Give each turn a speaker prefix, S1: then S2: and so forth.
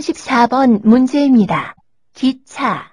S1: 34번 문제입니다. 기차